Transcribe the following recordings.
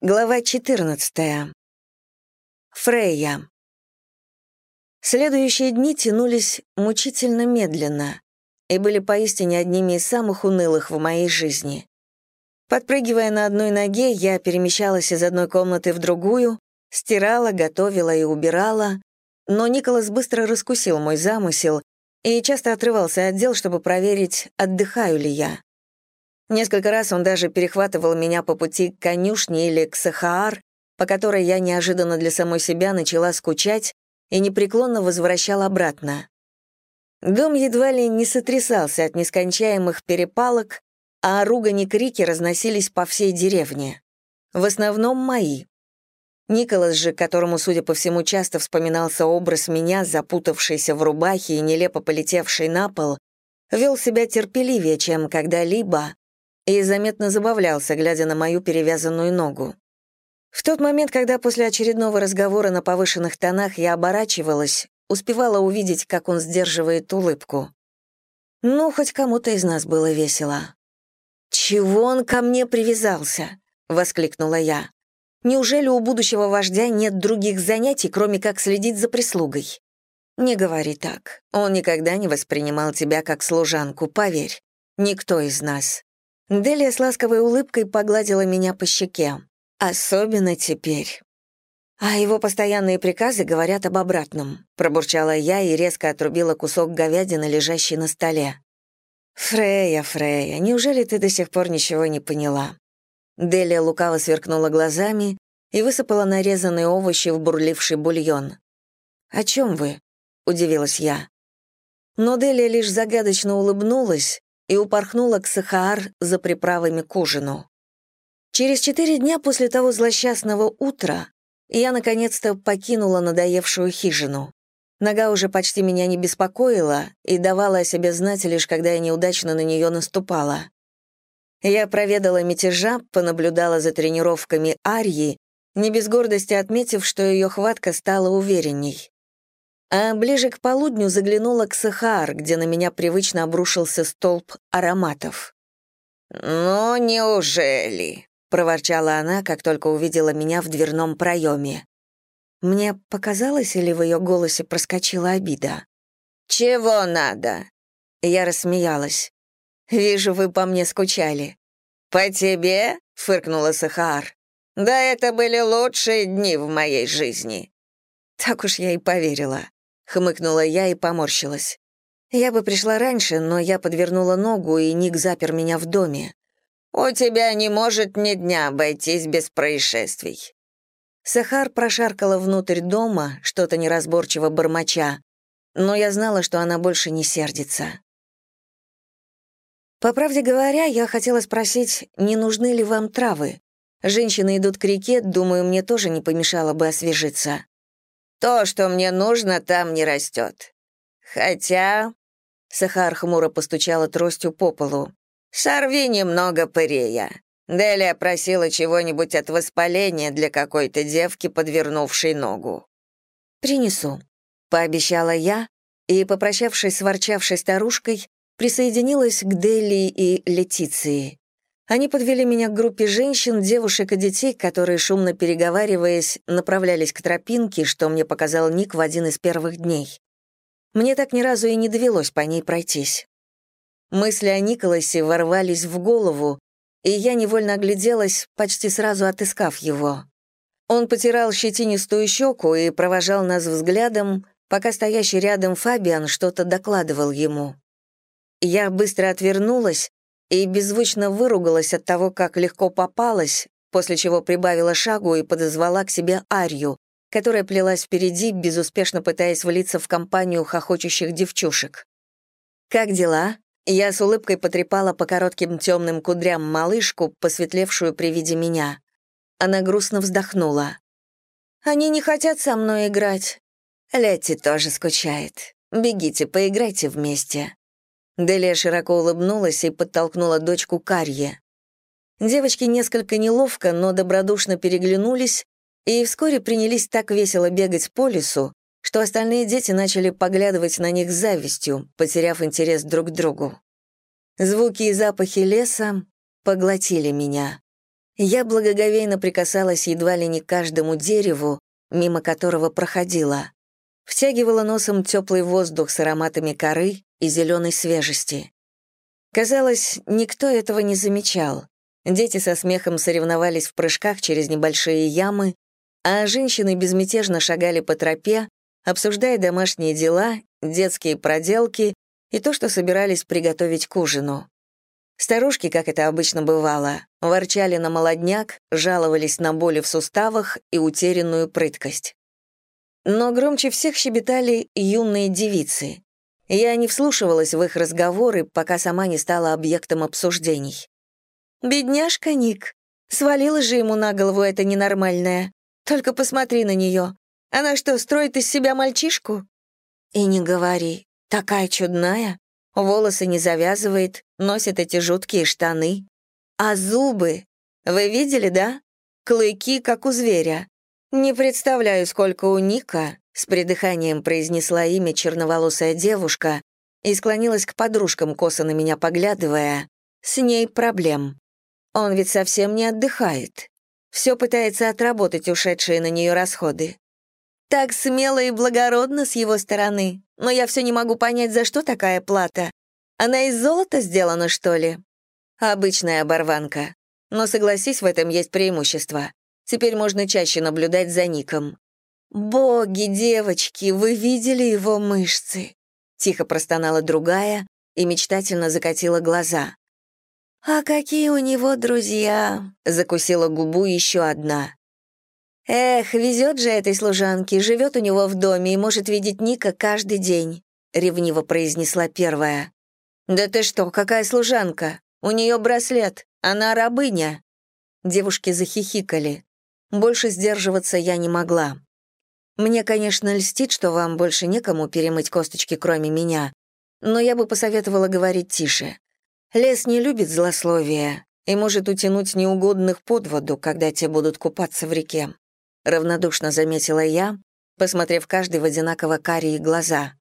Глава 14. Фрейя. Следующие дни тянулись мучительно медленно и были поистине одними из самых унылых в моей жизни. Подпрыгивая на одной ноге, я перемещалась из одной комнаты в другую, стирала, готовила и убирала, но Николас быстро раскусил мой замысел и часто отрывался от дел, чтобы проверить, отдыхаю ли я. Несколько раз он даже перехватывал меня по пути к конюшне или к Сахаар, по которой я неожиданно для самой себя начала скучать и непреклонно возвращал обратно. Дом едва ли не сотрясался от нескончаемых перепалок, а ругань и крики разносились по всей деревне. В основном мои. Николас же, которому, судя по всему, часто вспоминался образ меня, запутавшейся в рубахе и нелепо полетевшей на пол, вел себя терпеливее, чем когда-либо, и заметно забавлялся, глядя на мою перевязанную ногу. В тот момент, когда после очередного разговора на повышенных тонах я оборачивалась, успевала увидеть, как он сдерживает улыбку. Ну, хоть кому-то из нас было весело. «Чего он ко мне привязался?» — воскликнула я. «Неужели у будущего вождя нет других занятий, кроме как следить за прислугой?» «Не говори так. Он никогда не воспринимал тебя как служанку, поверь. Никто из нас. Делия с ласковой улыбкой погладила меня по щеке. «Особенно теперь». «А его постоянные приказы говорят об обратном», — пробурчала я и резко отрубила кусок говядины, лежащий на столе. «Фрея, Фрея, неужели ты до сих пор ничего не поняла?» Делия лукаво сверкнула глазами и высыпала нарезанные овощи в бурливший бульон. «О чем вы?» — удивилась я. Но Делия лишь загадочно улыбнулась, и упорхнула к Сахаар за приправами к ужину. Через четыре дня после того злосчастного утра я наконец-то покинула надоевшую хижину. Нога уже почти меня не беспокоила и давала о себе знать лишь, когда я неудачно на нее наступала. Я проведала мятежа, понаблюдала за тренировками Арьи, не без гордости отметив, что ее хватка стала уверенней а ближе к полудню заглянула к Сахар, где на меня привычно обрушился столб ароматов. «Ну, неужели?» — проворчала она, как только увидела меня в дверном проеме. Мне показалось, или в ее голосе проскочила обида? «Чего надо?» Я рассмеялась. «Вижу, вы по мне скучали». «По тебе?» — фыркнула Сахар. «Да это были лучшие дни в моей жизни». Так уж я и поверила хмыкнула я и поморщилась. Я бы пришла раньше, но я подвернула ногу, и Ник запер меня в доме. «У тебя не может ни дня обойтись без происшествий». Сахар прошаркала внутрь дома, что-то неразборчиво бормоча, но я знала, что она больше не сердится. По правде говоря, я хотела спросить, не нужны ли вам травы? Женщины идут к реке, думаю, мне тоже не помешало бы освежиться. То, что мне нужно, там не растет. Хотя...» Сахар хмуро постучала тростью по полу. «Сорви немного пырея. Делия просила чего-нибудь от воспаления для какой-то девки, подвернувшей ногу». «Принесу», — пообещала я, и, попрощавшись с ворчавшей старушкой, присоединилась к Дели и Летиции. Они подвели меня к группе женщин, девушек и детей, которые, шумно переговариваясь, направлялись к тропинке, что мне показал Ник в один из первых дней. Мне так ни разу и не довелось по ней пройтись. Мысли о Николасе ворвались в голову, и я невольно огляделась, почти сразу отыскав его. Он потирал щетинистую щеку и провожал нас взглядом, пока стоящий рядом Фабиан что-то докладывал ему. Я быстро отвернулась, и беззвучно выругалась от того, как легко попалась, после чего прибавила шагу и подозвала к себе Арью, которая плелась впереди, безуспешно пытаясь влиться в компанию хохочущих девчушек. «Как дела?» Я с улыбкой потрепала по коротким темным кудрям малышку, посветлевшую при виде меня. Она грустно вздохнула. «Они не хотят со мной играть». Летти тоже скучает. Бегите, поиграйте вместе. Делия широко улыбнулась и подтолкнула дочку к Арье. Девочки несколько неловко, но добродушно переглянулись и вскоре принялись так весело бегать по лесу, что остальные дети начали поглядывать на них с завистью, потеряв интерес друг к другу. Звуки и запахи леса поглотили меня. Я благоговейно прикасалась едва ли не к каждому дереву, мимо которого проходила. Втягивала носом теплый воздух с ароматами коры и зеленой свежести. Казалось, никто этого не замечал. Дети со смехом соревновались в прыжках через небольшие ямы, а женщины безмятежно шагали по тропе, обсуждая домашние дела, детские проделки и то, что собирались приготовить к ужину. Старушки, как это обычно бывало, ворчали на молодняк, жаловались на боли в суставах и утерянную прыткость. Но громче всех щебетали юные девицы. Я не вслушивалась в их разговоры, пока сама не стала объектом обсуждений. «Бедняжка Ник. Свалила же ему на голову это ненормальное. Только посмотри на нее. Она что, строит из себя мальчишку?» «И не говори. Такая чудная. Волосы не завязывает, носит эти жуткие штаны. А зубы? Вы видели, да? Клыки, как у зверя. Не представляю, сколько у Ника, с придыханием произнесла имя черноволосая девушка и склонилась к подружкам, косо на меня поглядывая. С ней проблем. Он ведь совсем не отдыхает. Все пытается отработать ушедшие на нее расходы. Так смело и благородно с его стороны, но я все не могу понять, за что такая плата. Она из золота сделана, что ли? Обычная оборванка. Но согласись, в этом есть преимущество. Теперь можно чаще наблюдать за Ником. «Боги, девочки, вы видели его мышцы?» Тихо простонала другая и мечтательно закатила глаза. «А какие у него друзья?» — закусила губу еще одна. «Эх, везет же этой служанке, живет у него в доме и может видеть Ника каждый день», — ревниво произнесла первая. «Да ты что, какая служанка? У нее браслет, она рабыня». Девушки захихикали. Больше сдерживаться я не могла. Мне, конечно, льстит, что вам больше некому перемыть косточки, кроме меня, но я бы посоветовала говорить тише. Лес не любит злословия и может утянуть неугодных под воду, когда те будут купаться в реке. Равнодушно заметила я, посмотрев каждый в одинаково карие глаза.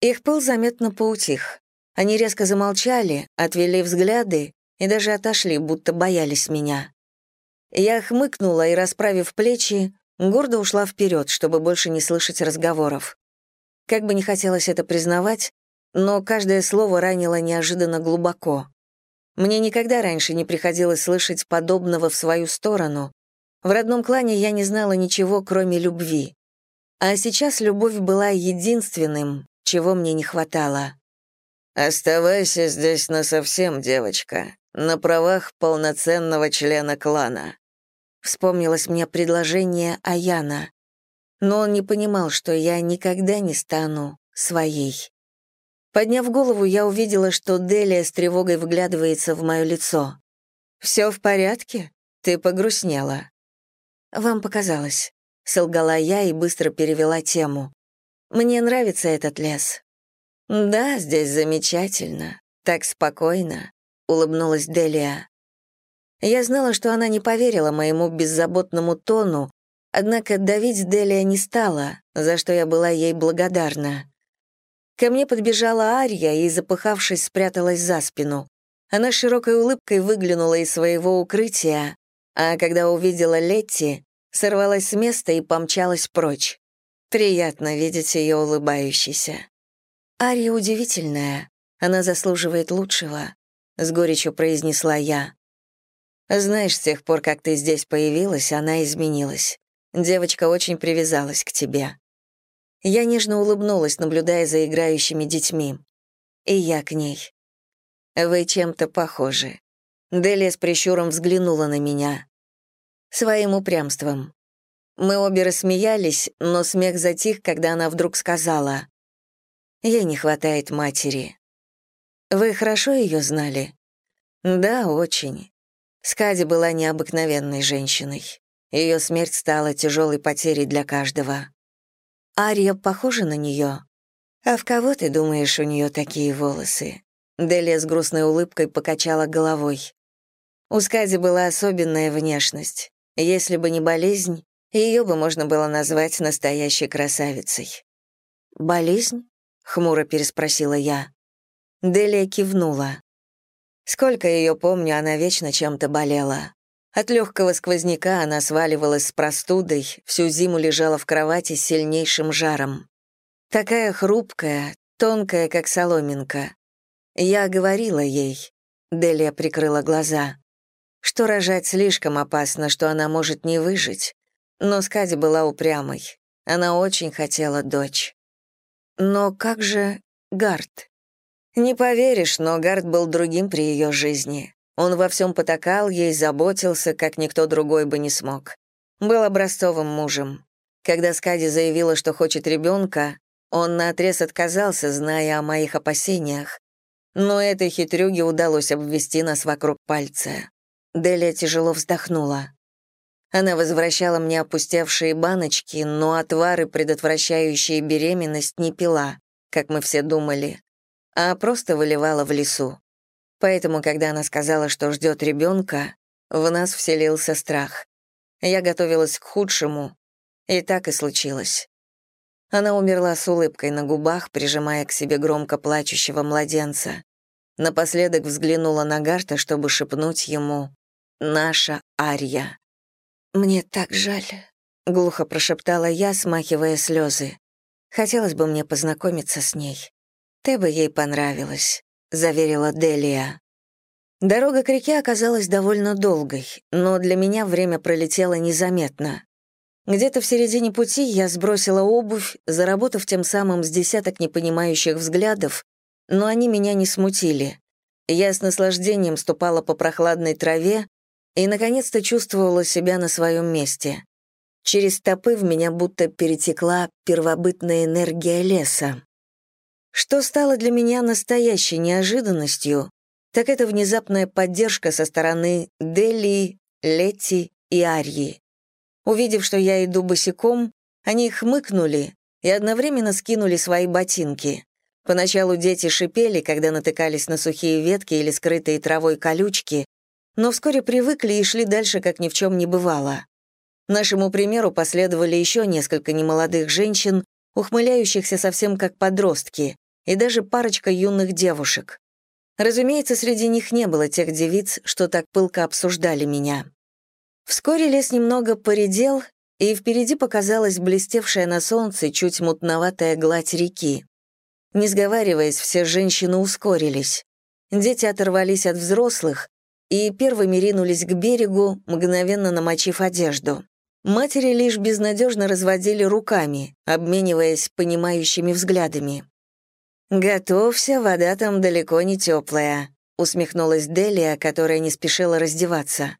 Их пыл заметно поутих. Они резко замолчали, отвели взгляды и даже отошли, будто боялись меня. Я хмыкнула и, расправив плечи, гордо ушла вперед, чтобы больше не слышать разговоров. Как бы не хотелось это признавать, но каждое слово ранило неожиданно глубоко. Мне никогда раньше не приходилось слышать подобного в свою сторону. В родном клане я не знала ничего, кроме любви. А сейчас любовь была единственным, чего мне не хватало. «Оставайся здесь насовсем, девочка, на правах полноценного члена клана», Вспомнилось мне предложение Аяна. Но он не понимал, что я никогда не стану своей. Подняв голову, я увидела, что Делия с тревогой вглядывается в мое лицо. «Все в порядке? Ты погрустнела». «Вам показалось», — солгала я и быстро перевела тему. «Мне нравится этот лес». «Да, здесь замечательно, так спокойно», — улыбнулась Делия. Я знала, что она не поверила моему беззаботному тону, однако давить Делия не стала, за что я была ей благодарна. Ко мне подбежала Ария и, запыхавшись, спряталась за спину. Она широкой улыбкой выглянула из своего укрытия, а когда увидела Летти, сорвалась с места и помчалась прочь. Приятно видеть ее улыбающейся. Ария удивительная, она заслуживает лучшего, — с горечью произнесла я. Знаешь, с тех пор, как ты здесь появилась, она изменилась. Девочка очень привязалась к тебе. Я нежно улыбнулась, наблюдая за играющими детьми. И я к ней. Вы чем-то похожи. Делия с прищуром взглянула на меня. Своим упрямством. Мы обе рассмеялись, но смех затих, когда она вдруг сказала. «Ей не хватает матери». «Вы хорошо ее знали?» «Да, очень. Скади была необыкновенной женщиной. Ее смерть стала тяжелой потерей для каждого. Ария похожа на нее. А в кого ты думаешь, у нее такие волосы? Делия с грустной улыбкой покачала головой. У Скади была особенная внешность. Если бы не болезнь, ее бы можно было назвать настоящей красавицей. «Болезнь?» — хмуро переспросила я. Делия кивнула. Сколько ее помню, она вечно чем-то болела. От легкого сквозняка она сваливалась с простудой, всю зиму лежала в кровати с сильнейшим жаром. Такая хрупкая, тонкая, как соломинка. Я говорила ей, Делия прикрыла глаза, что рожать слишком опасно, что она может не выжить. Но Скади была упрямой. Она очень хотела дочь. Но как же Гард? Не поверишь, но Гард был другим при ее жизни. Он во всем потакал ей, заботился, как никто другой бы не смог. Был образцовым мужем. Когда Скади заявила, что хочет ребенка, он наотрез отказался, зная о моих опасениях. Но этой хитрюге удалось обвести нас вокруг пальца. Делия тяжело вздохнула. Она возвращала мне опустевшие баночки, но отвары, предотвращающие беременность, не пила, как мы все думали, а просто выливала в лесу. Поэтому, когда она сказала, что ждет ребенка, в нас вселился страх. Я готовилась к худшему, и так и случилось. Она умерла с улыбкой на губах, прижимая к себе громко плачущего младенца. Напоследок взглянула на Гарта, чтобы шепнуть ему «Наша Ария». «Мне так жаль», — глухо прошептала я, смахивая слезы. «Хотелось бы мне познакомиться с ней. Ты бы ей понравилась», — заверила Делия. Дорога к реке оказалась довольно долгой, но для меня время пролетело незаметно. Где-то в середине пути я сбросила обувь, заработав тем самым с десяток непонимающих взглядов, но они меня не смутили. Я с наслаждением ступала по прохладной траве и, наконец-то, чувствовала себя на своем месте. Через стопы в меня будто перетекла первобытная энергия леса. Что стало для меня настоящей неожиданностью, так это внезапная поддержка со стороны Дели, Летти и Арьи. Увидев, что я иду босиком, они хмыкнули и одновременно скинули свои ботинки. Поначалу дети шипели, когда натыкались на сухие ветки или скрытые травой колючки, но вскоре привыкли и шли дальше, как ни в чем не бывало. Нашему примеру последовали еще несколько немолодых женщин, ухмыляющихся совсем как подростки, и даже парочка юных девушек. Разумеется, среди них не было тех девиц, что так пылко обсуждали меня. Вскоре лес немного поредел, и впереди показалась блестевшая на солнце чуть мутноватая гладь реки. Не сговариваясь, все женщины ускорились. Дети оторвались от взрослых и первыми ринулись к берегу, мгновенно намочив одежду. Матери лишь безнадежно разводили руками, обмениваясь понимающими взглядами. «Готовься, вода там далеко не теплая», — усмехнулась Делия, которая не спешила раздеваться.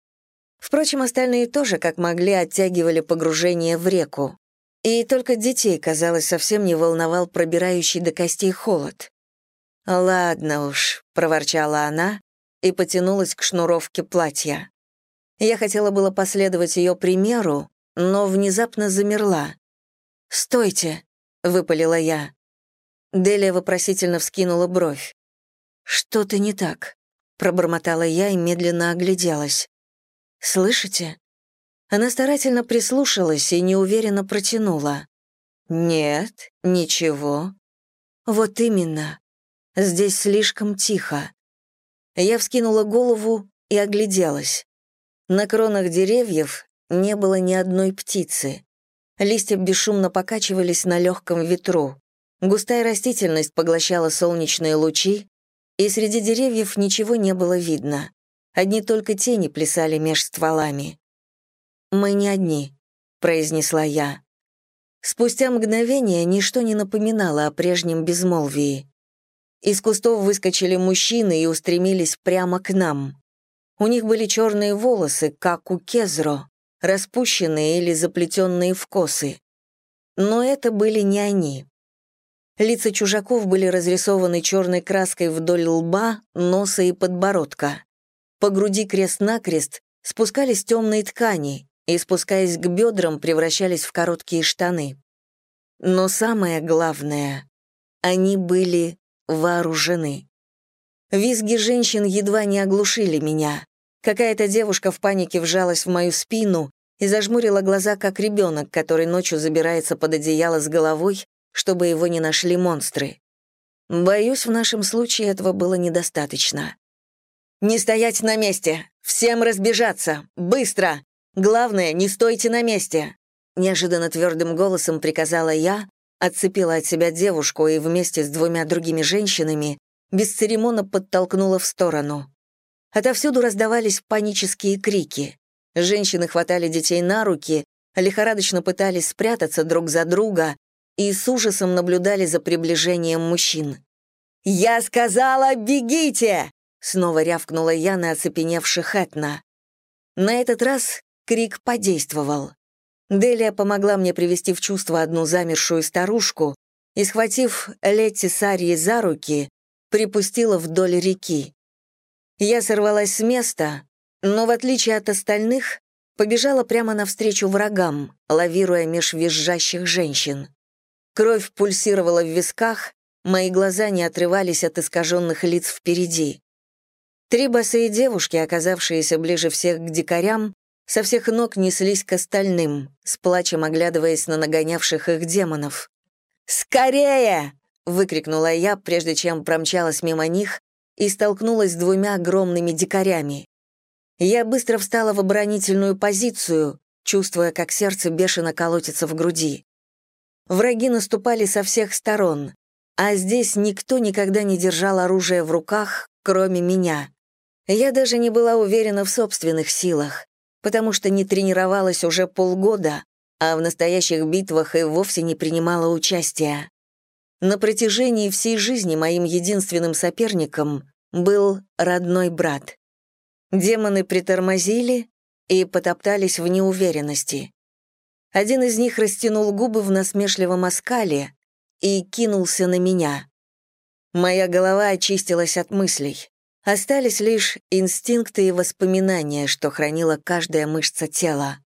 Впрочем, остальные тоже, как могли, оттягивали погружение в реку. И только детей, казалось, совсем не волновал пробирающий до костей холод. «Ладно уж», — проворчала она и потянулась к шнуровке платья. Я хотела было последовать ее примеру, но внезапно замерла. «Стойте», — выпалила я. Делия вопросительно вскинула бровь. «Что-то не так», — пробормотала я и медленно огляделась. «Слышите?» Она старательно прислушалась и неуверенно протянула. «Нет, ничего». «Вот именно. Здесь слишком тихо». Я вскинула голову и огляделась. На кронах деревьев не было ни одной птицы. Листья бесшумно покачивались на легком ветру. Густая растительность поглощала солнечные лучи, и среди деревьев ничего не было видно. Одни только тени плясали меж стволами. «Мы не одни», — произнесла я. Спустя мгновение ничто не напоминало о прежнем безмолвии. Из кустов выскочили мужчины и устремились прямо к нам. У них были черные волосы, как у Кезро, распущенные или заплетенные в косы. Но это были не они. Лица чужаков были разрисованы черной краской вдоль лба, носа и подбородка. По груди крест-накрест спускались темные ткани и, спускаясь к бедрам, превращались в короткие штаны. Но самое главное — они были вооружены. Визги женщин едва не оглушили меня. Какая-то девушка в панике вжалась в мою спину и зажмурила глаза, как ребенок, который ночью забирается под одеяло с головой, чтобы его не нашли монстры. Боюсь, в нашем случае этого было недостаточно. «Не стоять на месте! «Всем разбежаться! Быстро! Главное, не стойте на месте!» Неожиданно твердым голосом приказала я, отцепила от себя девушку и вместе с двумя другими женщинами бесцеремонно подтолкнула в сторону. Отовсюду раздавались панические крики. Женщины хватали детей на руки, лихорадочно пытались спрятаться друг за друга и с ужасом наблюдали за приближением мужчин. «Я сказала, бегите!» — снова рявкнула я на оцепеневших Этна. На этот раз крик подействовал. Делия помогла мне привести в чувство одну замершую старушку и, схватив Летти Сарьи за руки, припустила вдоль реки. Я сорвалась с места, но, в отличие от остальных, побежала прямо навстречу врагам, лавируя меж визжащих женщин. Кровь пульсировала в висках, мои глаза не отрывались от искаженных лиц впереди. Три босые девушки, оказавшиеся ближе всех к дикарям, со всех ног неслись к остальным, с плачем оглядываясь на нагонявших их демонов. «Скорее!» — выкрикнула я, прежде чем промчалась мимо них и столкнулась с двумя огромными дикарями. Я быстро встала в оборонительную позицию, чувствуя, как сердце бешено колотится в груди. Враги наступали со всех сторон, а здесь никто никогда не держал оружие в руках, кроме меня. Я даже не была уверена в собственных силах, потому что не тренировалась уже полгода, а в настоящих битвах и вовсе не принимала участия. На протяжении всей жизни моим единственным соперником был родной брат. Демоны притормозили и потоптались в неуверенности. Один из них растянул губы в насмешливом оскале и кинулся на меня. Моя голова очистилась от мыслей. Остались лишь инстинкты и воспоминания, что хранила каждая мышца тела.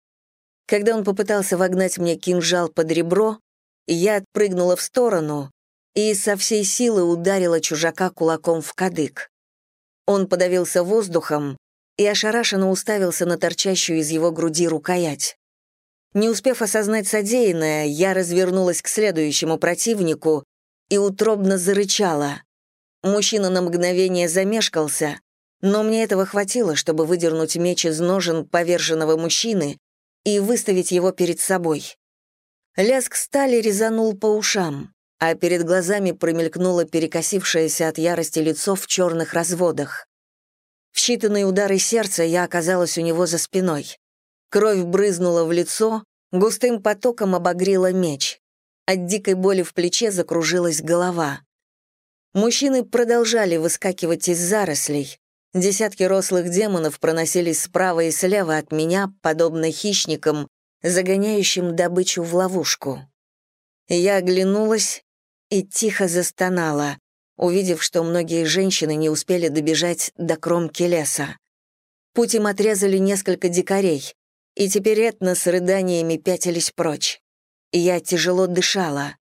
Когда он попытался вогнать мне кинжал под ребро, я отпрыгнула в сторону и со всей силы ударила чужака кулаком в кадык. Он подавился воздухом и ошарашенно уставился на торчащую из его груди рукоять. Не успев осознать содеянное, я развернулась к следующему противнику и утробно зарычала. Мужчина на мгновение замешкался, но мне этого хватило, чтобы выдернуть меч из ножен поверженного мужчины и выставить его перед собой. Лязг стали резанул по ушам а перед глазами промелькнуло перекосившееся от ярости лицо в черных разводах. В считанные удары сердца я оказалась у него за спиной. Кровь брызнула в лицо, густым потоком обогрела меч. От дикой боли в плече закружилась голова. Мужчины продолжали выскакивать из зарослей. Десятки рослых демонов проносились справа и слева от меня, подобно хищникам, загоняющим добычу в ловушку. Я оглянулась и тихо застонала, увидев, что многие женщины не успели добежать до кромки леса. Путь им отрезали несколько дикарей, и теперь Этна с рыданиями пятились прочь. Я тяжело дышала.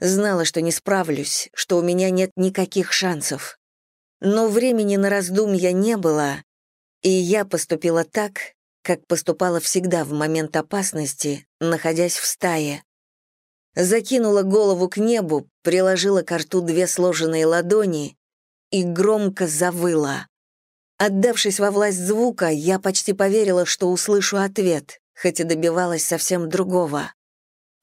Знала, что не справлюсь, что у меня нет никаких шансов. Но времени на раздумья не было, и я поступила так, как поступала всегда в момент опасности, находясь в стае закинула голову к небу, приложила к рту две сложенные ладони и громко завыла. Отдавшись во власть звука, я почти поверила, что услышу ответ, хоть и добивалась совсем другого.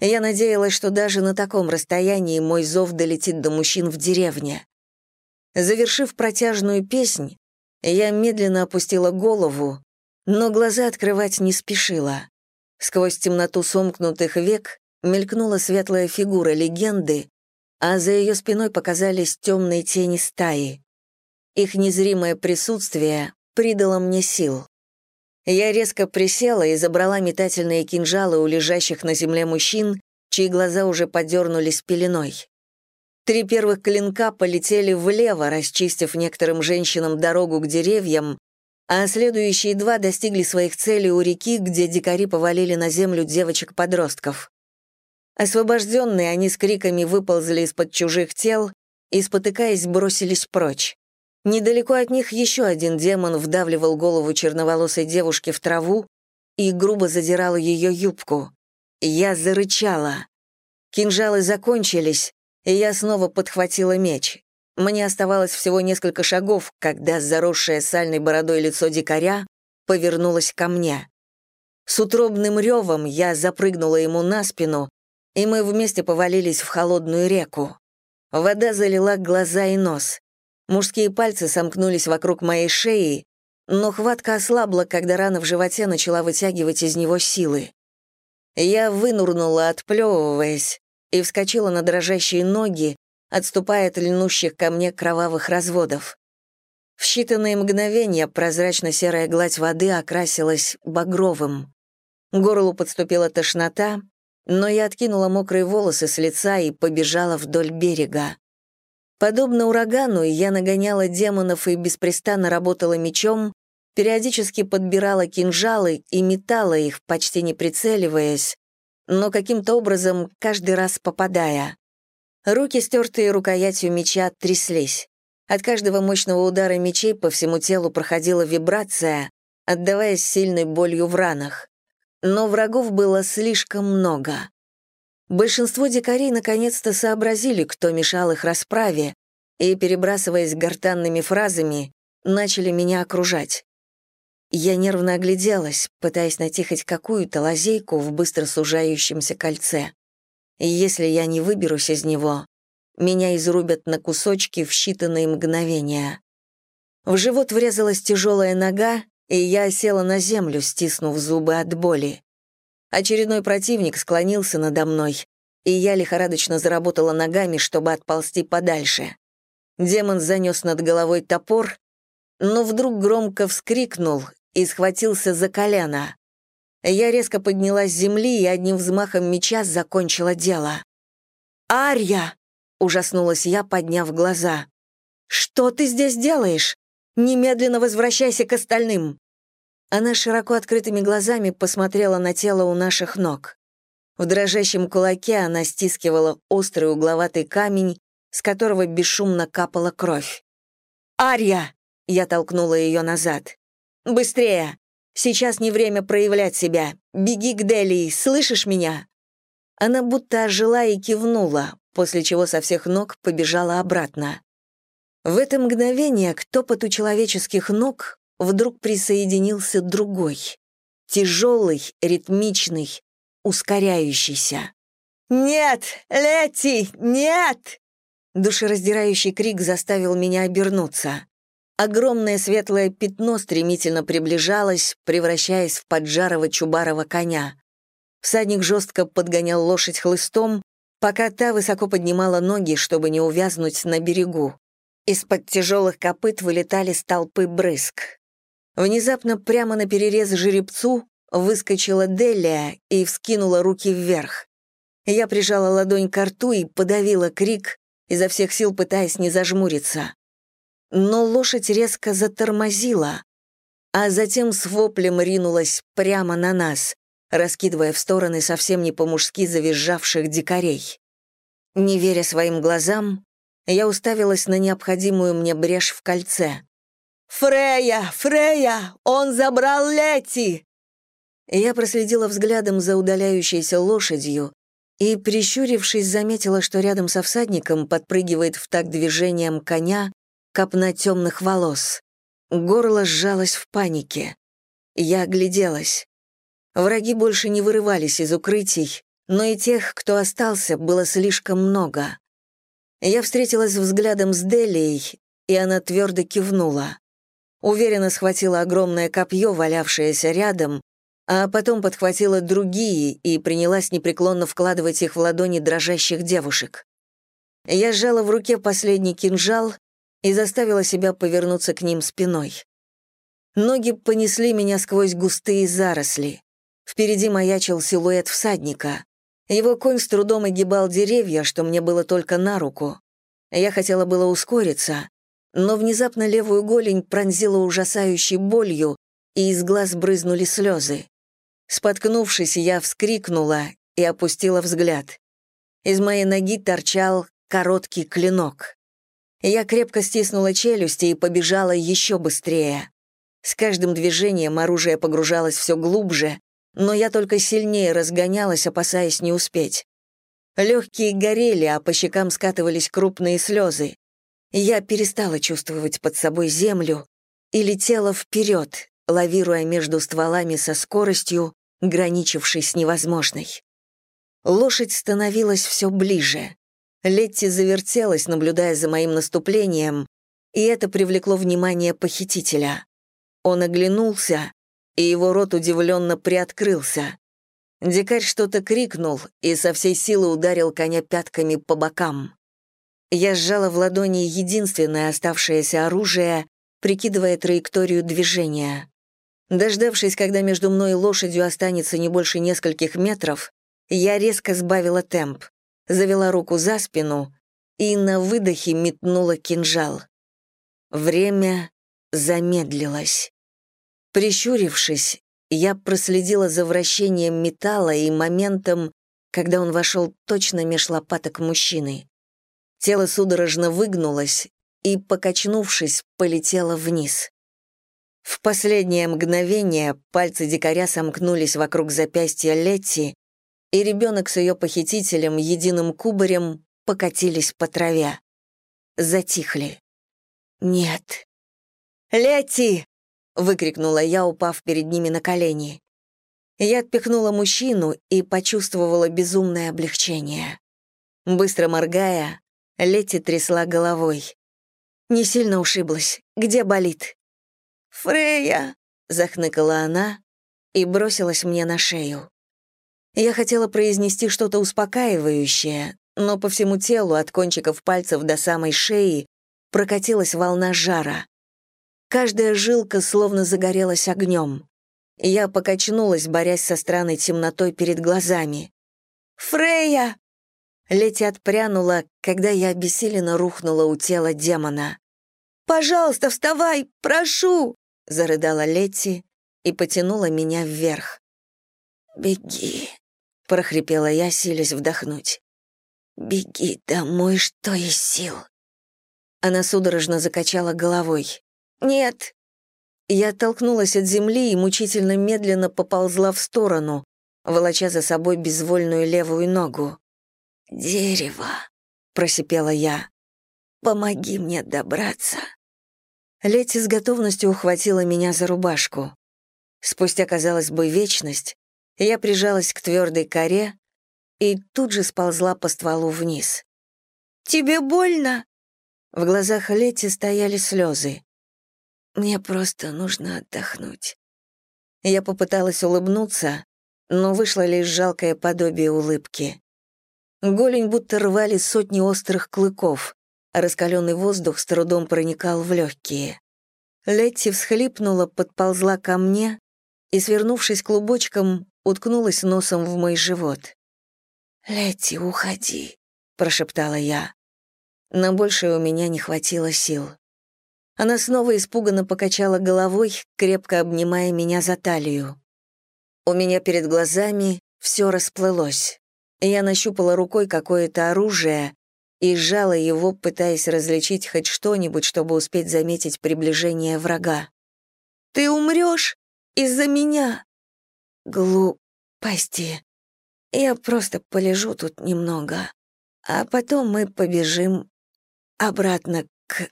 Я надеялась, что даже на таком расстоянии мой зов долетит до мужчин в деревне. Завершив протяжную песнь, я медленно опустила голову, но глаза открывать не спешила. Сквозь темноту сомкнутых век мелькнула светлая фигура легенды, а за ее спиной показались темные тени стаи. Их незримое присутствие придало мне сил. Я резко присела и забрала метательные кинжалы у лежащих на земле мужчин, чьи глаза уже подернулись пеленой. Три первых клинка полетели влево, расчистив некоторым женщинам дорогу к деревьям, а следующие два достигли своих целей у реки, где дикари повалили на землю девочек-подростков. Освобожденные, они с криками выползли из-под чужих тел и, спотыкаясь, бросились прочь. Недалеко от них еще один демон вдавливал голову черноволосой девушки в траву и грубо задирал ее юбку. Я зарычала. Кинжалы закончились, и я снова подхватила меч. Мне оставалось всего несколько шагов, когда заросшее сальной бородой лицо дикаря повернулась ко мне. С утробным ревом я запрыгнула ему на спину, и мы вместе повалились в холодную реку. Вода залила глаза и нос. Мужские пальцы сомкнулись вокруг моей шеи, но хватка ослабла, когда рана в животе начала вытягивать из него силы. Я вынурнула, отплевываясь, и вскочила на дрожащие ноги, отступая от льнущих ко мне кровавых разводов. В считанные мгновения прозрачно-серая гладь воды окрасилась багровым. К горлу подступила тошнота, но я откинула мокрые волосы с лица и побежала вдоль берега. Подобно урагану, я нагоняла демонов и беспрестанно работала мечом, периодически подбирала кинжалы и метала их, почти не прицеливаясь, но каким-то образом каждый раз попадая. Руки, стертые рукоятью меча, тряслись. От каждого мощного удара мечей по всему телу проходила вибрация, отдаваясь сильной болью в ранах. Но врагов было слишком много. Большинство дикарей наконец-то сообразили, кто мешал их расправе, и, перебрасываясь гортанными фразами, начали меня окружать. Я нервно огляделась, пытаясь найти хоть какую-то лазейку в быстро сужающемся кольце. Если я не выберусь из него, меня изрубят на кусочки в считанные мгновения. В живот врезалась тяжелая нога, и я села на землю, стиснув зубы от боли. Очередной противник склонился надо мной, и я лихорадочно заработала ногами, чтобы отползти подальше. Демон занес над головой топор, но вдруг громко вскрикнул и схватился за колено. Я резко поднялась с земли и одним взмахом меча закончила дело. «Арья!» Ужаснулась я, подняв глаза. «Что ты здесь делаешь? Немедленно возвращайся к остальным!» Она широко открытыми глазами посмотрела на тело у наших ног. В дрожащем кулаке она стискивала острый угловатый камень, с которого бесшумно капала кровь. «Арья!» — я толкнула ее назад. «Быстрее! Сейчас не время проявлять себя. Беги к Делии, слышишь меня?» Она будто ожила и кивнула, после чего со всех ног побежала обратно. В это мгновение к топоту человеческих ног вдруг присоединился другой, тяжелый, ритмичный, ускоряющийся. «Нет, Лети, нет!» Душераздирающий крик заставил меня обернуться. Огромное светлое пятно стремительно приближалось, превращаясь в поджарого чубарого коня. Всадник жестко подгонял лошадь хлыстом, пока та высоко поднимала ноги, чтобы не увязнуть на берегу. Из-под тяжелых копыт вылетали столпы брызг. Внезапно прямо на перерез жеребцу выскочила Делия и вскинула руки вверх. Я прижала ладонь к рту и подавила крик, изо всех сил пытаясь не зажмуриться. Но лошадь резко затормозила, а затем с воплем ринулась прямо на нас, раскидывая в стороны совсем не по-мужски завизжавших дикарей. Не веря своим глазам, я уставилась на необходимую мне брешь в кольце. «Фрея! Фрея! Он забрал Лети!» Я проследила взглядом за удаляющейся лошадью и, прищурившись, заметила, что рядом со всадником подпрыгивает в такт движением коня копна темных волос. Горло сжалось в панике. Я огляделась. Враги больше не вырывались из укрытий, но и тех, кто остался, было слишком много. Я встретилась взглядом с Делией, и она твердо кивнула. Уверенно схватила огромное копье, валявшееся рядом, а потом подхватила другие и принялась непреклонно вкладывать их в ладони дрожащих девушек. Я сжала в руке последний кинжал и заставила себя повернуться к ним спиной. Ноги понесли меня сквозь густые заросли. Впереди маячил силуэт всадника. Его конь с трудом огибал деревья, что мне было только на руку. Я хотела было ускориться, но внезапно левую голень пронзила ужасающей болью, и из глаз брызнули слезы. Споткнувшись, я вскрикнула и опустила взгляд. Из моей ноги торчал короткий клинок. Я крепко стиснула челюсти и побежала еще быстрее. С каждым движением оружие погружалось все глубже, но я только сильнее разгонялась, опасаясь не успеть. Легкие горели, а по щекам скатывались крупные слезы. Я перестала чувствовать под собой землю и летела вперед, лавируя между стволами со скоростью, граничившей с невозможной. Лошадь становилась все ближе. Летти завертелась, наблюдая за моим наступлением, и это привлекло внимание похитителя. Он оглянулся, и его рот удивленно приоткрылся. Дикарь что-то крикнул и со всей силы ударил коня пятками по бокам. Я сжала в ладони единственное оставшееся оружие, прикидывая траекторию движения. Дождавшись, когда между мной и лошадью останется не больше нескольких метров, я резко сбавила темп, завела руку за спину и на выдохе метнула кинжал. Время замедлилось. Прищурившись, я проследила за вращением металла и моментом, когда он вошел точно меж лопаток мужчины. Тело судорожно выгнулось и, покачнувшись, полетело вниз. В последнее мгновение пальцы дикаря сомкнулись вокруг запястья Летти, и ребенок с ее похитителем единым кубарем покатились по траве. Затихли. «Нет». «Летти!» — выкрикнула я, упав перед ними на колени. Я отпихнула мужчину и почувствовала безумное облегчение. Быстро моргая, Летти трясла головой. Не сильно ушиблась. Где болит? «Фрея!» — захныкала она и бросилась мне на шею. Я хотела произнести что-то успокаивающее, но по всему телу, от кончиков пальцев до самой шеи, прокатилась волна жара. Каждая жилка словно загорелась огнем. Я покачнулась, борясь со странной темнотой перед глазами. «Фрея!» Лети отпрянула, когда я обессиленно рухнула у тела демона. «Пожалуйста, вставай, прошу!» — зарыдала Летти и потянула меня вверх. «Беги», — прохрипела я, силясь вдохнуть. «Беги домой, что есть сил». Она судорожно закачала головой. «Нет». Я оттолкнулась от земли и мучительно медленно поползла в сторону, волоча за собой безвольную левую ногу. «Дерево», — просипела я. «Помоги мне добраться». Лети с готовностью ухватила меня за рубашку. Спустя, казалось бы, вечность, я прижалась к твердой коре и тут же сползла по стволу вниз. «Тебе больно?» В глазах Лети стояли слезы. «Мне просто нужно отдохнуть». Я попыталась улыбнуться, но вышло лишь жалкое подобие улыбки. Голень будто рвали сотни острых клыков, а раскаленный воздух с трудом проникал в легкие. Летти всхлипнула, подползла ко мне и, свернувшись клубочком, уткнулась носом в мой живот. «Летти, уходи», — прошептала я. Но больше у меня не хватило сил. Она снова испуганно покачала головой, крепко обнимая меня за талию. У меня перед глазами все расплылось. Я нащупала рукой какое-то оружие, и сжала его, пытаясь различить хоть что-нибудь, чтобы успеть заметить приближение врага. «Ты умрешь из-за меня!» «Глупости. Я просто полежу тут немного, а потом мы побежим обратно к...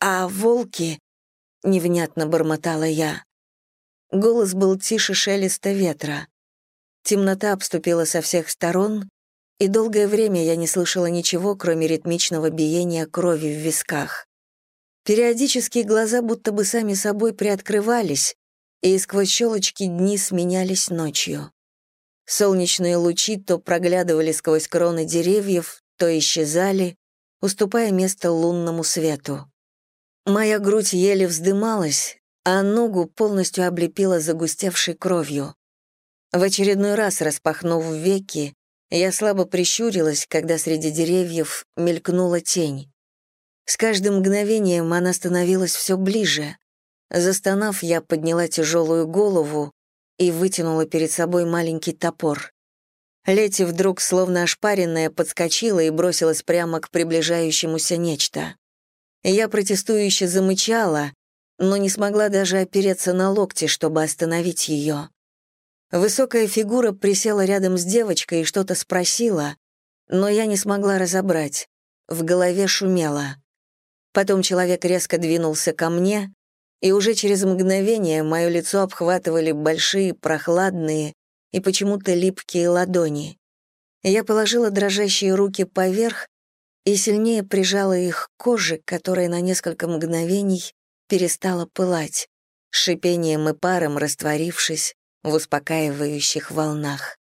А волки...» — невнятно бормотала я. Голос был тише шелеста ветра. Темнота обступила со всех сторон, и долгое время я не слышала ничего, кроме ритмичного биения крови в висках. Периодически глаза будто бы сами собой приоткрывались, и сквозь щелочки дни сменялись ночью. Солнечные лучи то проглядывали сквозь кроны деревьев, то исчезали, уступая место лунному свету. Моя грудь еле вздымалась, а ногу полностью облепила загустевшей кровью. В очередной раз распахнув веки, я слабо прищурилась, когда среди деревьев мелькнула тень. С каждым мгновением она становилась все ближе. Застонав, я подняла тяжелую голову и вытянула перед собой маленький топор. Лети вдруг, словно ошпаренная, подскочила и бросилась прямо к приближающемуся нечто. Я протестующе замычала, но не смогла даже опереться на локти, чтобы остановить ее. Высокая фигура присела рядом с девочкой и что-то спросила, но я не смогла разобрать. В голове шумело. Потом человек резко двинулся ко мне, и уже через мгновение мое лицо обхватывали большие, прохладные и почему-то липкие ладони. Я положила дрожащие руки поверх и сильнее прижала их к коже, которая на несколько мгновений перестала пылать, шипением и паром растворившись в успокаивающих волнах.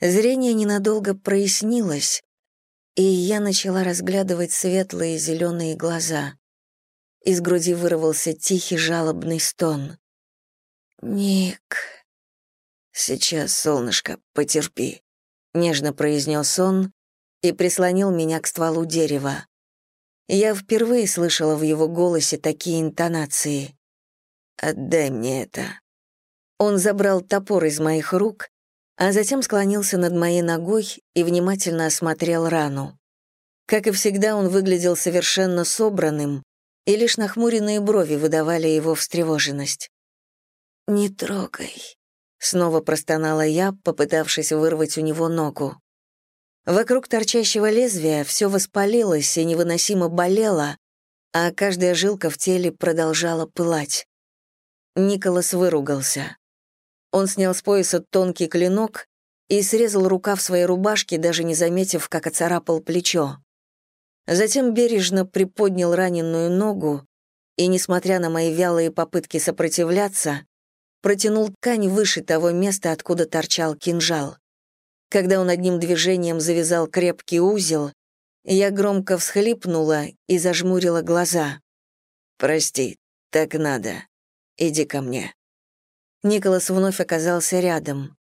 Зрение ненадолго прояснилось, и я начала разглядывать светлые зеленые глаза. Из груди вырвался тихий жалобный стон. «Ник...» «Сейчас, солнышко, потерпи», — нежно произнес он и прислонил меня к стволу дерева. Я впервые слышала в его голосе такие интонации. «Отдай мне это». Он забрал топор из моих рук, а затем склонился над моей ногой и внимательно осмотрел рану. Как и всегда, он выглядел совершенно собранным, и лишь нахмуренные брови выдавали его встревоженность. «Не трогай», — снова простонала я, попытавшись вырвать у него ногу. Вокруг торчащего лезвия все воспалилось и невыносимо болело, а каждая жилка в теле продолжала пылать. Николас выругался. Он снял с пояса тонкий клинок и срезал рукав своей рубашки, даже не заметив, как оцарапал плечо. Затем бережно приподнял раненую ногу и, несмотря на мои вялые попытки сопротивляться, протянул ткань выше того места, откуда торчал кинжал. Когда он одним движением завязал крепкий узел, я громко всхлипнула и зажмурила глаза. «Прости, так надо. Иди ко мне». Николас вновь оказался рядом.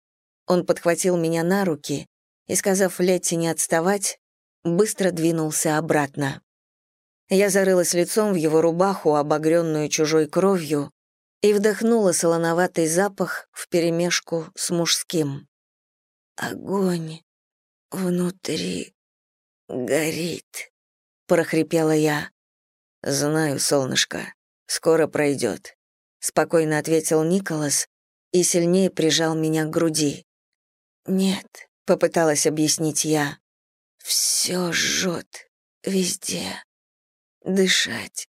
Он подхватил меня на руки и, сказав Летти не отставать, быстро двинулся обратно. Я зарылась лицом в его рубаху, обогренную чужой кровью, и вдохнула солоноватый запах вперемешку с мужским. «Огонь внутри горит», — прохрипела я. «Знаю, солнышко, скоро пройдет», — спокойно ответил Николас и сильнее прижал меня к груди. «Нет», — попыталась объяснить я, — «все жжет везде. Дышать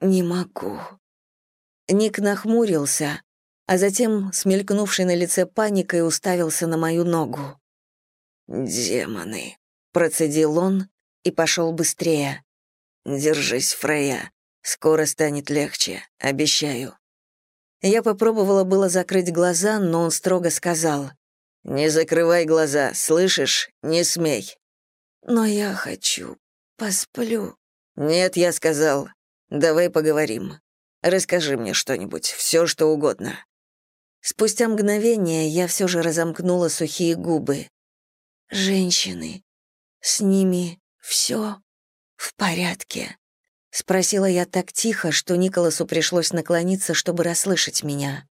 не могу». Ник нахмурился, а затем, смелькнувший на лице паникой, уставился на мою ногу. «Демоны!» — процедил он и пошел быстрее. «Держись, Фрея. Скоро станет легче, обещаю». Я попробовала было закрыть глаза, но он строго сказал. «Не закрывай глаза, слышишь? Не смей». «Но я хочу, посплю». «Нет, я сказал. Давай поговорим. Расскажи мне что-нибудь, все что угодно». Спустя мгновение я все же разомкнула сухие губы. «Женщины, с ними все в порядке?» — спросила я так тихо, что Николасу пришлось наклониться, чтобы расслышать меня.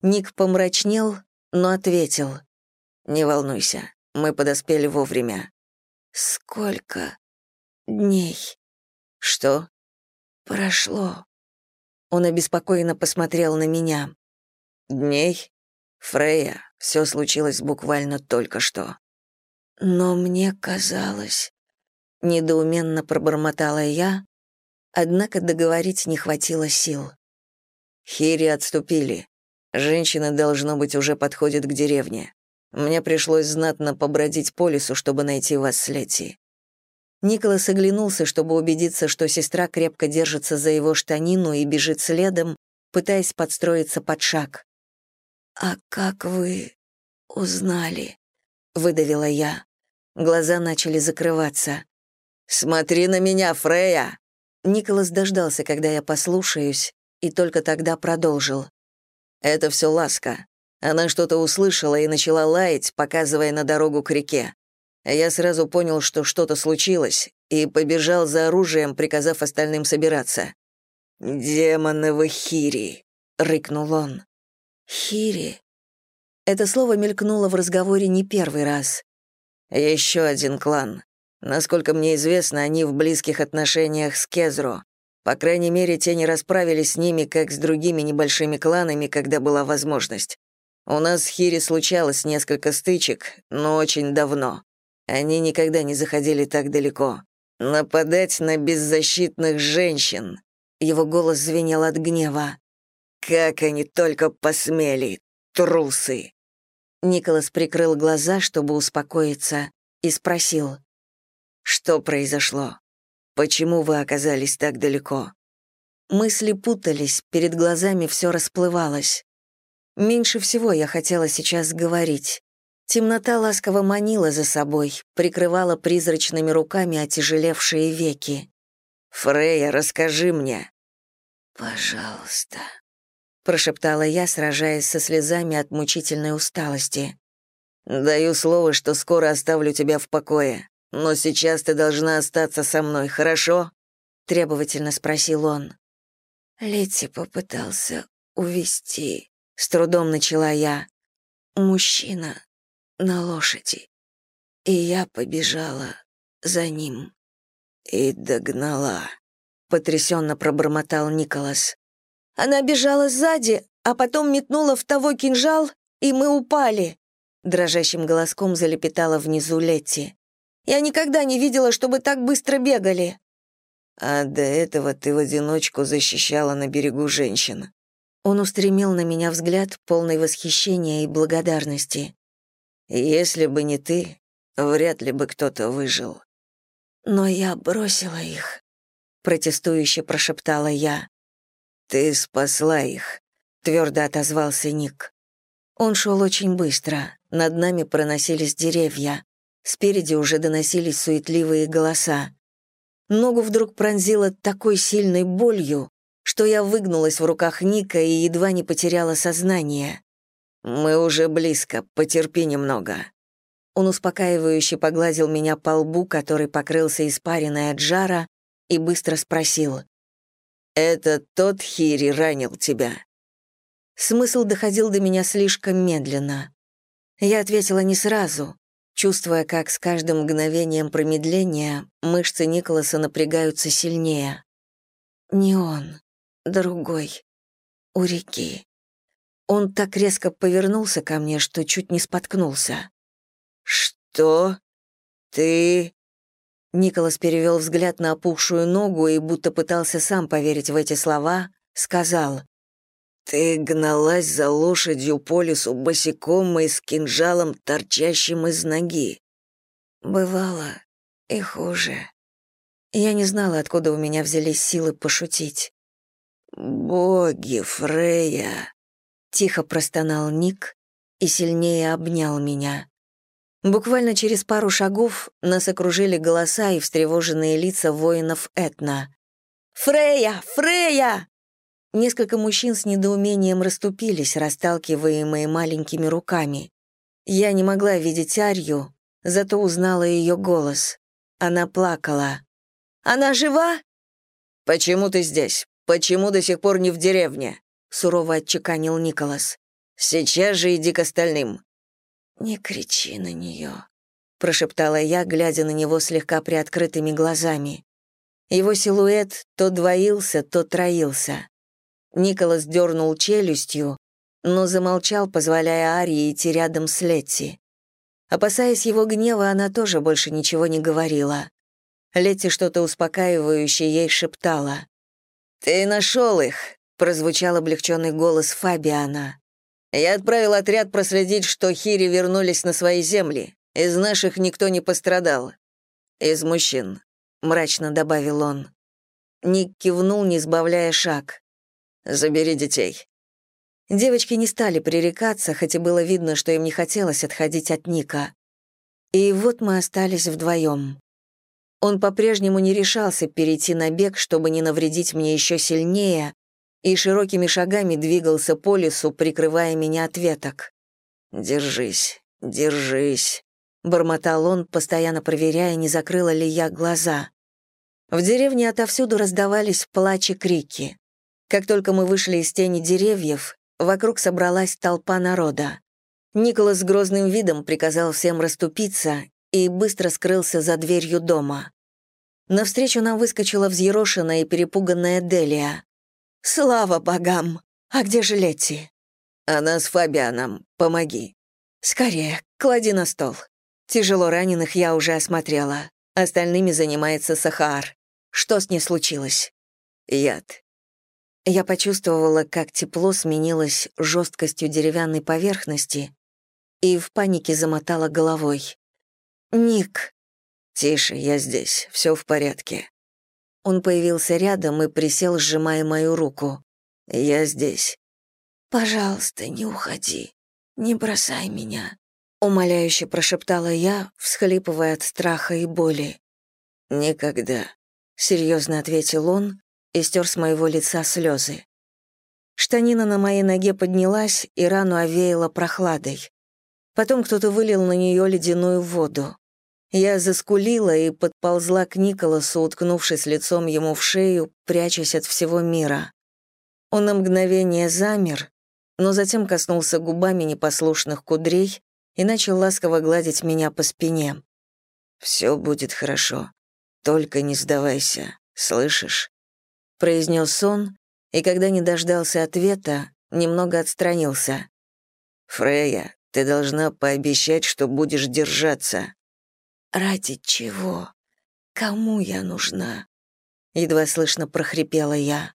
Ник помрачнел, но ответил. «Не волнуйся, мы подоспели вовремя». «Сколько дней?» «Что?» «Прошло». Он обеспокоенно посмотрел на меня. Дней? Фрея, все случилось буквально только что. Но мне казалось... Недоуменно пробормотала я, однако договорить не хватило сил. Хири отступили. Женщина, должно быть, уже подходит к деревне. Мне пришлось знатно побродить по лесу, чтобы найти вас с Лети. Николас оглянулся, чтобы убедиться, что сестра крепко держится за его штанину и бежит следом, пытаясь подстроиться под шаг. «А как вы узнали?» — выдавила я. Глаза начали закрываться. «Смотри на меня, Фрея!» Николас дождался, когда я послушаюсь, и только тогда продолжил. «Это все ласка. Она что-то услышала и начала лаять, показывая на дорогу к реке. Я сразу понял, что что-то случилось, и побежал за оружием, приказав остальным собираться. «Демоны в Хири!» — рыкнул он. Хири. Это слово мелькнуло в разговоре не первый раз. Еще один клан. Насколько мне известно, они в близких отношениях с Кезро. По крайней мере, те не расправились с ними, как с другими небольшими кланами, когда была возможность. У нас с Хири случалось несколько стычек, но очень давно. Они никогда не заходили так далеко. Нападать на беззащитных женщин. Его голос звенел от гнева. «Как они только посмели, трусы!» Николас прикрыл глаза, чтобы успокоиться, и спросил. «Что произошло? Почему вы оказались так далеко?» Мысли путались, перед глазами все расплывалось. Меньше всего я хотела сейчас говорить. Темнота ласково манила за собой, прикрывала призрачными руками отяжелевшие веки. «Фрея, расскажи мне». «Пожалуйста», — прошептала я, сражаясь со слезами от мучительной усталости. «Даю слово, что скоро оставлю тебя в покое, но сейчас ты должна остаться со мной, хорошо?» — требовательно спросил он. Летти попытался увести. С трудом начала я. Мужчина на лошади. И я побежала за ним. И догнала. Потрясенно пробормотал Николас. Она бежала сзади, а потом метнула в того кинжал, и мы упали. Дрожащим голоском залепетала внизу Летти. Я никогда не видела, чтобы так быстро бегали. А до этого ты в одиночку защищала на берегу женщин. Он устремил на меня взгляд, полный восхищения и благодарности. Если бы не ты, вряд ли бы кто-то выжил. Но я бросила их, протестующе прошептала я. Ты спасла их, твердо отозвался Ник. Он шел очень быстро, над нами проносились деревья. Спереди уже доносились суетливые голоса. Ногу вдруг пронзило такой сильной болью, что я выгнулась в руках Ника и едва не потеряла сознание. «Мы уже близко, потерпи немного». Он успокаивающе погладил меня по лбу, который покрылся испариной от жара, и быстро спросил. «Это тот Хири ранил тебя?» Смысл доходил до меня слишком медленно. Я ответила не сразу, чувствуя, как с каждым мгновением промедления мышцы Николаса напрягаются сильнее. Не он, другой, у реки. Он так резко повернулся ко мне, что чуть не споткнулся. «Что? Ты...» Николас перевел взгляд на опухшую ногу и будто пытался сам поверить в эти слова, сказал. «Ты гналась за лошадью по лесу босиком и с кинжалом, торчащим из ноги». «Бывало и хуже». Я не знала, откуда у меня взялись силы пошутить. «Боги, Фрея!» — тихо простонал Ник и сильнее обнял меня. Буквально через пару шагов нас окружили голоса и встревоженные лица воинов Этна. «Фрея! Фрея!» Несколько мужчин с недоумением расступились, расталкиваемые маленькими руками. Я не могла видеть Арью, зато узнала ее голос. Она плакала. «Она жива?» «Почему ты здесь? Почему до сих пор не в деревне?» — сурово отчеканил Николас. «Сейчас же иди к остальным». «Не кричи на нее», — прошептала я, глядя на него слегка приоткрытыми глазами. Его силуэт то двоился, то троился. Николас дернул челюстью, но замолчал, позволяя Арии идти рядом с Летти. Опасаясь его гнева, она тоже больше ничего не говорила. Летти что-то успокаивающее ей шептала. «Ты нашел их», — прозвучал облегченный голос Фабиана. «Я отправил отряд проследить, что Хири вернулись на свои земли. Из наших никто не пострадал. Из мужчин», — мрачно добавил он. Ник кивнул, не сбавляя шаг. Забери детей». Девочки не стали пререкаться, хотя было видно, что им не хотелось отходить от Ника. И вот мы остались вдвоем. Он по-прежнему не решался перейти на бег, чтобы не навредить мне еще сильнее, и широкими шагами двигался по лесу, прикрывая меня от веток. «Держись, держись», — бормотал он, постоянно проверяя, не закрыла ли я глаза. В деревне отовсюду раздавались плач и крики. Как только мы вышли из тени деревьев, вокруг собралась толпа народа. Николас с грозным видом приказал всем расступиться и быстро скрылся за дверью дома. Навстречу нам выскочила взъерошенная и перепуганная Делия. «Слава богам! А где же Летти?» «Она с Фабианом. Помоги». «Скорее, клади на стол. Тяжело раненых я уже осмотрела. Остальными занимается Сахар. Что с ней случилось?» «Яд. Я почувствовала, как тепло сменилось жесткостью деревянной поверхности и в панике замотала головой. «Ник!» «Тише, я здесь, все в порядке». Он появился рядом и присел, сжимая мою руку. «Я здесь». «Пожалуйста, не уходи. Не бросай меня», — умоляюще прошептала я, всхлипывая от страха и боли. «Никогда», — серьезно ответил он и стер с моего лица слезы. Штанина на моей ноге поднялась и рану овеяла прохладой. Потом кто-то вылил на нее ледяную воду. Я заскулила и подползла к Николасу, уткнувшись лицом ему в шею, прячась от всего мира. Он на мгновение замер, но затем коснулся губами непослушных кудрей и начал ласково гладить меня по спине. «Все будет хорошо. Только не сдавайся, слышишь?» Произнес он, и когда не дождался ответа, немного отстранился. «Фрея, ты должна пообещать, что будешь держаться». «Ради чего? Кому я нужна?» Едва слышно прохрипела я.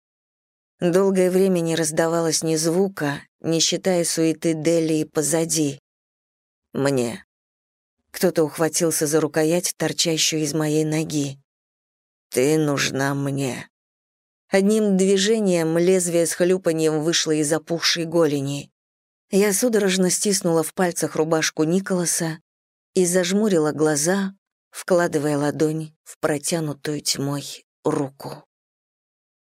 Долгое время не раздавалось ни звука, не считая суеты Делии позади. «Мне». Кто-то ухватился за рукоять, торчащую из моей ноги. «Ты нужна мне». Одним движением лезвие с хлюпаньем вышло из опухшей голени. Я судорожно стиснула в пальцах рубашку Николаса и зажмурила глаза, вкладывая ладонь в протянутую тьмой руку.